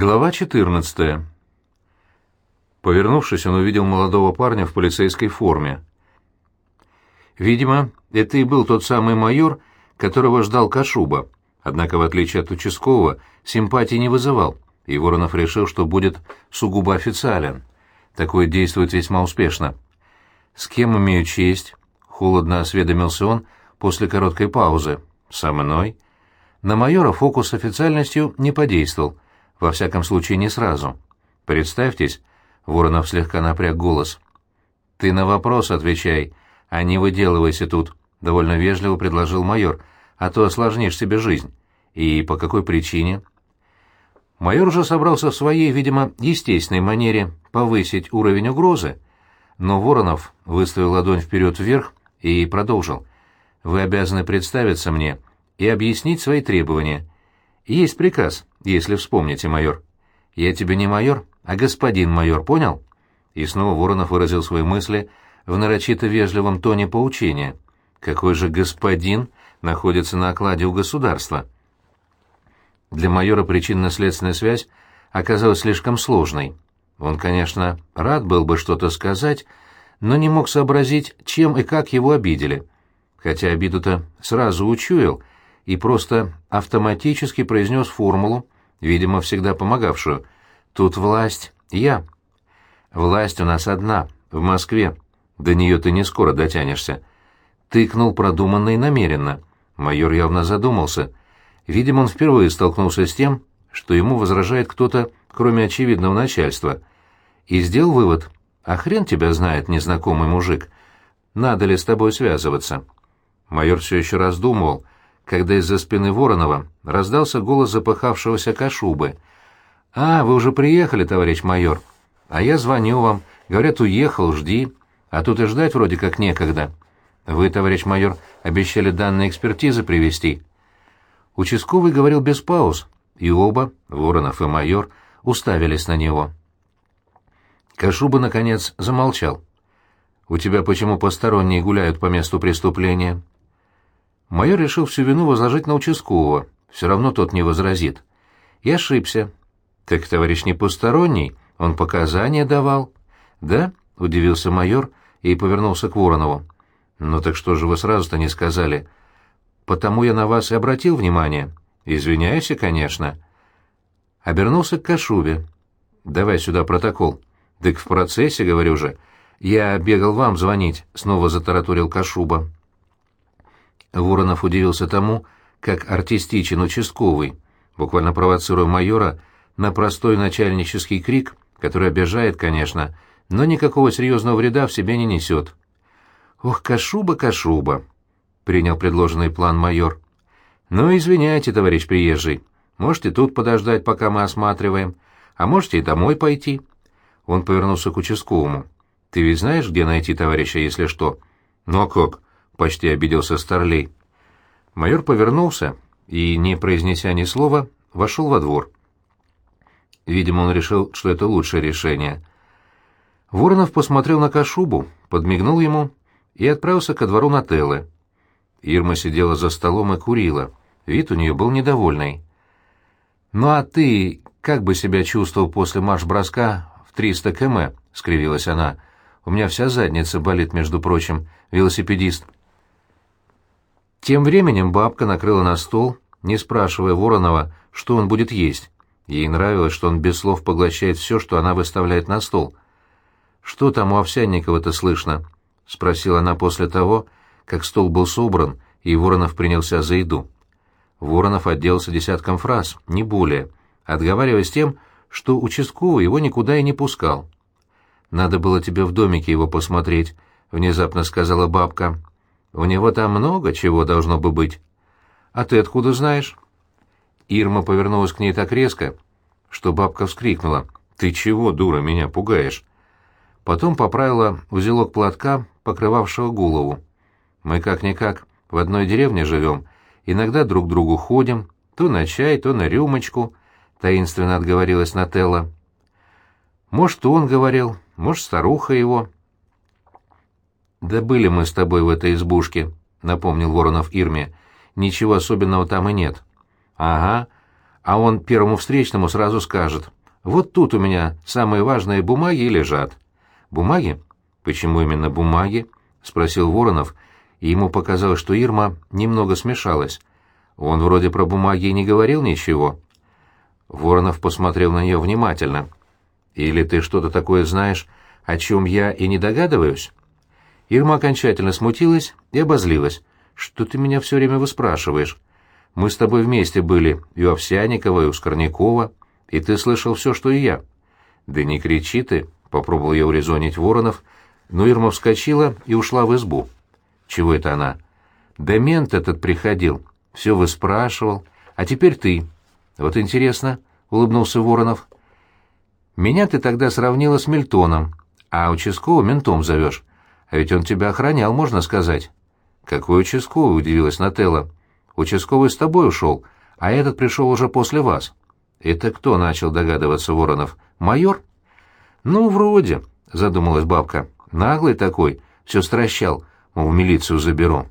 Глава 14. Повернувшись, он увидел молодого парня в полицейской форме. Видимо, это и был тот самый майор, которого ждал Кашуба, однако, в отличие от участкового, симпатии не вызывал, и Воронов решил, что будет сугубо официален. Такое действует весьма успешно. «С кем имею честь?» — холодно осведомился он после короткой паузы. «Со мной?» На майора фокус официальностью не подействовал — во всяком случае, не сразу. Представьтесь, Воронов слегка напряг голос. Ты на вопрос отвечай, а не выделывайся тут, довольно вежливо предложил майор, а то осложнишь себе жизнь. И по какой причине? Майор уже собрался в своей, видимо, естественной манере повысить уровень угрозы, но Воронов выставил ладонь вперед вверх и продолжил. «Вы обязаны представиться мне и объяснить свои требования. Есть приказ, если вспомните, майор. Я тебе не майор, а господин майор, понял? И снова Воронов выразил свои мысли в нарочито вежливом тоне поучения. Какой же господин находится на окладе у государства? Для майора причинно-следственная связь оказалась слишком сложной. Он, конечно, рад был бы что-то сказать, но не мог сообразить, чем и как его обидели. Хотя обиду-то сразу учуял и просто автоматически произнес формулу, видимо, всегда помогавшую. «Тут власть я». «Власть у нас одна, в Москве. До нее ты не скоро дотянешься». Тыкнул продуманно и намеренно. Майор явно задумался. Видимо, он впервые столкнулся с тем, что ему возражает кто-то, кроме очевидного начальства. И сделал вывод. «А хрен тебя знает, незнакомый мужик. Надо ли с тобой связываться?» Майор все еще раздумывал, — когда из-за спины Воронова раздался голос запыхавшегося Кашубы. «А, вы уже приехали, товарищ майор. А я звоню вам. Говорят, уехал, жди. А тут и ждать вроде как некогда. Вы, товарищ майор, обещали данные экспертизы привести. Участковый говорил без пауз, и оба, Воронов и майор, уставились на него. Кашуба, наконец, замолчал. «У тебя почему посторонние гуляют по месту преступления?» Майор решил всю вину возложить на участкового, все равно тот не возразит. И ошибся. Так товарищ не посторонний, он показания давал. Да? — удивился майор и повернулся к Воронову. «Ну так что же вы сразу-то не сказали?» «Потому я на вас и обратил внимание. Извиняюсь, конечно». Обернулся к Кашубе. «Давай сюда протокол». «Так в процессе, говорю же. Я бегал вам звонить», — снова затараторил Кашуба. Воронов удивился тому, как артистичен участковый, буквально провоцируя майора на простой начальнический крик, который обижает, конечно, но никакого серьезного вреда в себе не несет. «Ох, Кашуба, Кашуба!» — принял предложенный план майор. «Ну, извиняйте, товарищ приезжий, можете тут подождать, пока мы осматриваем, а можете и домой пойти». Он повернулся к участковому. «Ты ведь знаешь, где найти товарища, если что?» «Ну а как?» Почти обиделся Старлей. Майор повернулся и, не произнеся ни слова, вошел во двор. Видимо, он решил, что это лучшее решение. Воронов посмотрел на Кашубу, подмигнул ему и отправился ко двору Нателлы. Ирма сидела за столом и курила. Вид у нее был недовольный. «Ну а ты как бы себя чувствовал после марш-броска в 300 км?» — скривилась она. «У меня вся задница болит, между прочим, велосипедист». Тем временем бабка накрыла на стол, не спрашивая Воронова, что он будет есть. Ей нравилось, что он без слов поглощает все, что она выставляет на стол. «Что там у Овсянникова-то слышно?» — спросила она после того, как стол был собран, и Воронов принялся за еду. Воронов отделался десятком фраз, не более, отговариваясь тем, что участковый его никуда и не пускал. «Надо было тебе в домике его посмотреть», — внезапно сказала бабка. У него там много чего должно бы быть. А ты откуда знаешь? Ирма повернулась к ней так резко, что бабка вскрикнула. «Ты чего, дура, меня пугаешь?» Потом поправила узелок платка, покрывавшего голову. «Мы как-никак в одной деревне живем, иногда друг к другу ходим, то на чай, то на рюмочку», — таинственно отговорилась Нателла. «Может, он говорил, может, старуха его». «Да были мы с тобой в этой избушке», — напомнил Воронов Ирме. «Ничего особенного там и нет». «Ага. а он первому встречному сразу скажет, «Вот тут у меня самые важные бумаги лежат». «Бумаги? Почему именно бумаги?» — спросил Воронов, и ему показалось, что Ирма немного смешалась. Он вроде про бумаги и не говорил ничего. Воронов посмотрел на нее внимательно. «Или ты что-то такое знаешь, о чем я и не догадываюсь?» Ирма окончательно смутилась и обозлилась. «Что ты меня все время выспрашиваешь? Мы с тобой вместе были и у Овсяникова, и у Скорнякова, и ты слышал все, что и я». «Да не кричи ты», — попробовал я урезонить Воронов, но Ирма вскочила и ушла в избу. «Чего это она?» «Да мент этот приходил, все выспрашивал, а теперь ты». «Вот интересно», — улыбнулся Воронов. «Меня ты тогда сравнила с Мильтоном, а участкового ментом зовешь. А ведь он тебя охранял, можно сказать». «Какой участковый?» — удивилась Нателла. «Участковый с тобой ушел, а этот пришел уже после вас». «Это кто?» — начал догадываться Воронов. «Майор?» «Ну, вроде», — задумалась бабка. «Наглый такой, все стращал, мол, в милицию заберу».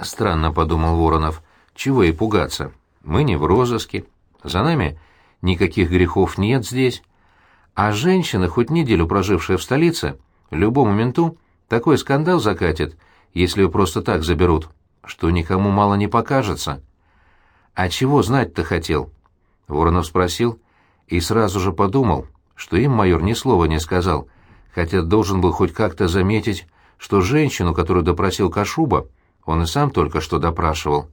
«Странно», — подумал Воронов. «Чего и пугаться? Мы не в розыске. За нами никаких грехов нет здесь. А женщина, хоть неделю прожившая в столице, любому менту такой скандал закатит, если ее просто так заберут, что никому мало не покажется. А чего знать-то хотел? Воронов спросил и сразу же подумал, что им майор ни слова не сказал, хотя должен был хоть как-то заметить, что женщину, которую допросил Кашуба, он и сам только что допрашивал.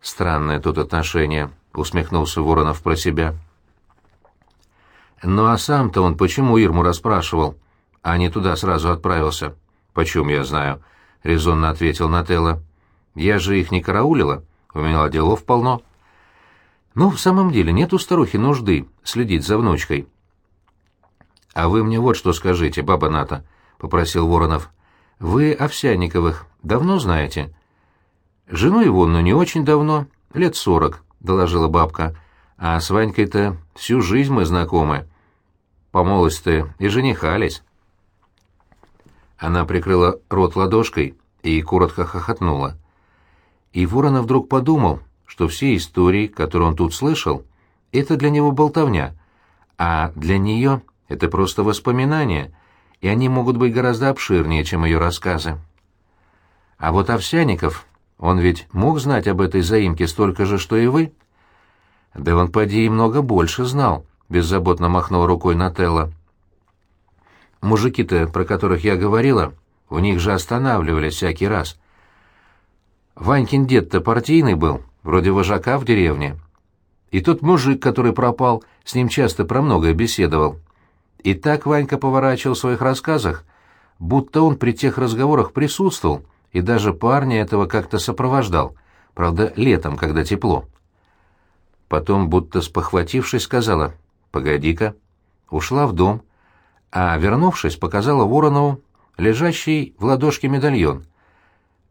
Странное тут отношение, усмехнулся Воронов про себя. Ну а сам-то он почему Ирму расспрашивал, а не туда сразу отправился? Почем я знаю? резонно ответил Нателла. Я же их не караулила, у меня делов полно. Ну, в самом деле, нет у старухи нужды следить за внучкой. А вы мне вот что скажите, баба Ната, попросил Воронов. Вы Овсянниковых давно знаете? Жену его, но не очень давно, лет сорок, доложила бабка. А с Ванькой-то всю жизнь мы знакомы. По молодости и женихались. Она прикрыла рот ладошкой и коротко хохотнула. И Воронов вдруг подумал, что все истории, которые он тут слышал, это для него болтовня, а для нее это просто воспоминания, и они могут быть гораздо обширнее, чем ее рассказы. А вот Овсяников, он ведь мог знать об этой заимке столько же, что и вы? Да он, поди, и много больше знал, беззаботно махнул рукой Нателла. Мужики-то, про которых я говорила, у них же останавливались всякий раз. Ванькин дед-то партийный был, вроде вожака в деревне. И тот мужик, который пропал, с ним часто про многое беседовал. И так Ванька поворачивал в своих рассказах, будто он при тех разговорах присутствовал и даже парня этого как-то сопровождал, правда, летом, когда тепло. Потом, будто спохватившись, сказала «Погоди-ка». Ушла в дом, а, вернувшись, показала Воронову лежащий в ладошке медальон.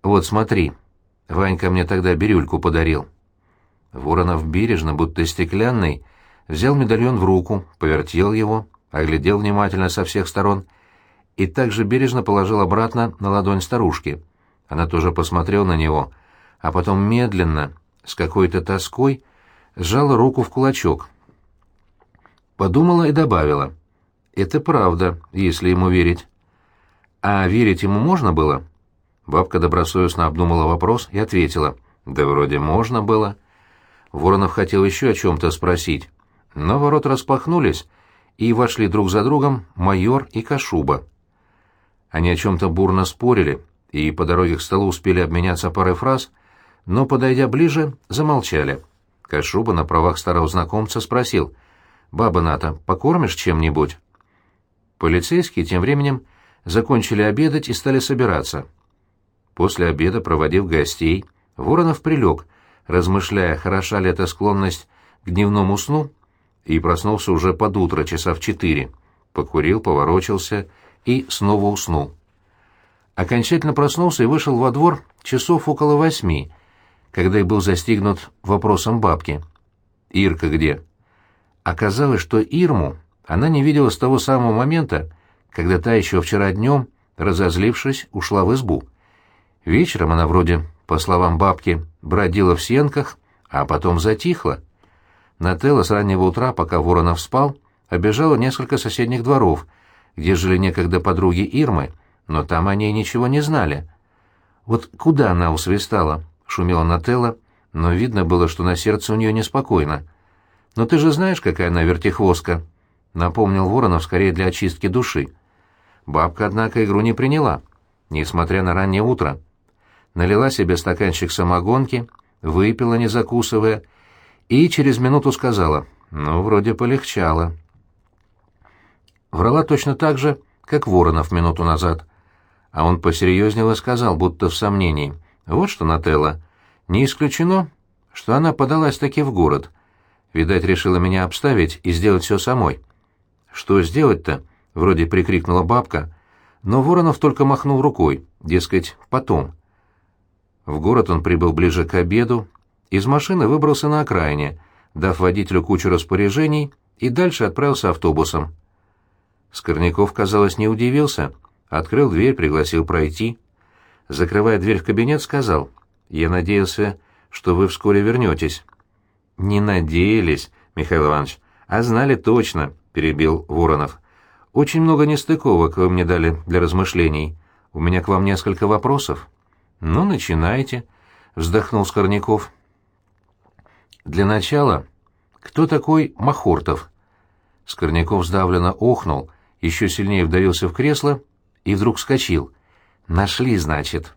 «Вот смотри, Ванька мне тогда бирюльку подарил». Воронов бережно, будто стеклянный, взял медальон в руку, повертел его, оглядел внимательно со всех сторон и также бережно положил обратно на ладонь старушки. Она тоже посмотрела на него, а потом медленно, с какой-то тоской, сжала руку в кулачок. Подумала и добавила. Это правда, если ему верить. А верить ему можно было? Бабка добросовестно обдумала вопрос и ответила. Да вроде можно было. Воронов хотел еще о чем-то спросить, но ворот распахнулись, и вошли друг за другом майор и Кашуба. Они о чем-то бурно спорили, и по дороге к столу успели обменяться парой фраз, но, подойдя ближе, замолчали. Кашуба на правах старого знакомца спросил, «Баба Ната, покормишь чем-нибудь?» Полицейские тем временем закончили обедать и стали собираться. После обеда, проводив гостей, Воронов прилег, размышляя, хороша ли эта склонность к дневному сну, и проснулся уже под утро, часа в четыре. Покурил, поворочился и снова уснул. Окончательно проснулся и вышел во двор часов около восьми, когда и был застигнут вопросом бабки. «Ирка где?» Оказалось, что Ирму она не видела с того самого момента, когда та еще вчера днем, разозлившись, ушла в избу. Вечером она вроде, по словам бабки, бродила в сенках, а потом затихла — Нателла с раннего утра, пока Воронов спал, обежала несколько соседних дворов, где жили некогда подруги Ирмы, но там о ней ничего не знали. Вот куда она усвистала? шумела Нателла, но видно было, что на сердце у нее неспокойно. «Но ты же знаешь, какая она вертихвостка», — напомнил Воронов скорее для очистки души. Бабка, однако, игру не приняла, несмотря на раннее утро. Налила себе стаканчик самогонки, выпила, не закусывая, и через минуту сказала, «Ну, вроде полегчало». Врала точно так же, как Воронов минуту назад. А он посерьезнел и сказал, будто в сомнении, «Вот что, Нателла, не исключено, что она подалась таки в город. Видать, решила меня обставить и сделать все самой». «Что сделать-то?» — вроде прикрикнула бабка, но Воронов только махнул рукой, дескать, потом. В город он прибыл ближе к обеду, из машины выбрался на окраине, дав водителю кучу распоряжений, и дальше отправился автобусом. Скорняков, казалось, не удивился, открыл дверь, пригласил пройти. Закрывая дверь в кабинет, сказал, «Я надеялся, что вы вскоре вернетесь». «Не надеялись, Михаил Иванович, а знали точно», — перебил Воронов. «Очень много нестыковок вы мне дали для размышлений. У меня к вам несколько вопросов». «Ну, начинайте», — вздохнул Скорняков. «Для начала, кто такой Махортов?» Скорняков сдавленно охнул, еще сильнее вдавился в кресло и вдруг вскочил. «Нашли, значит».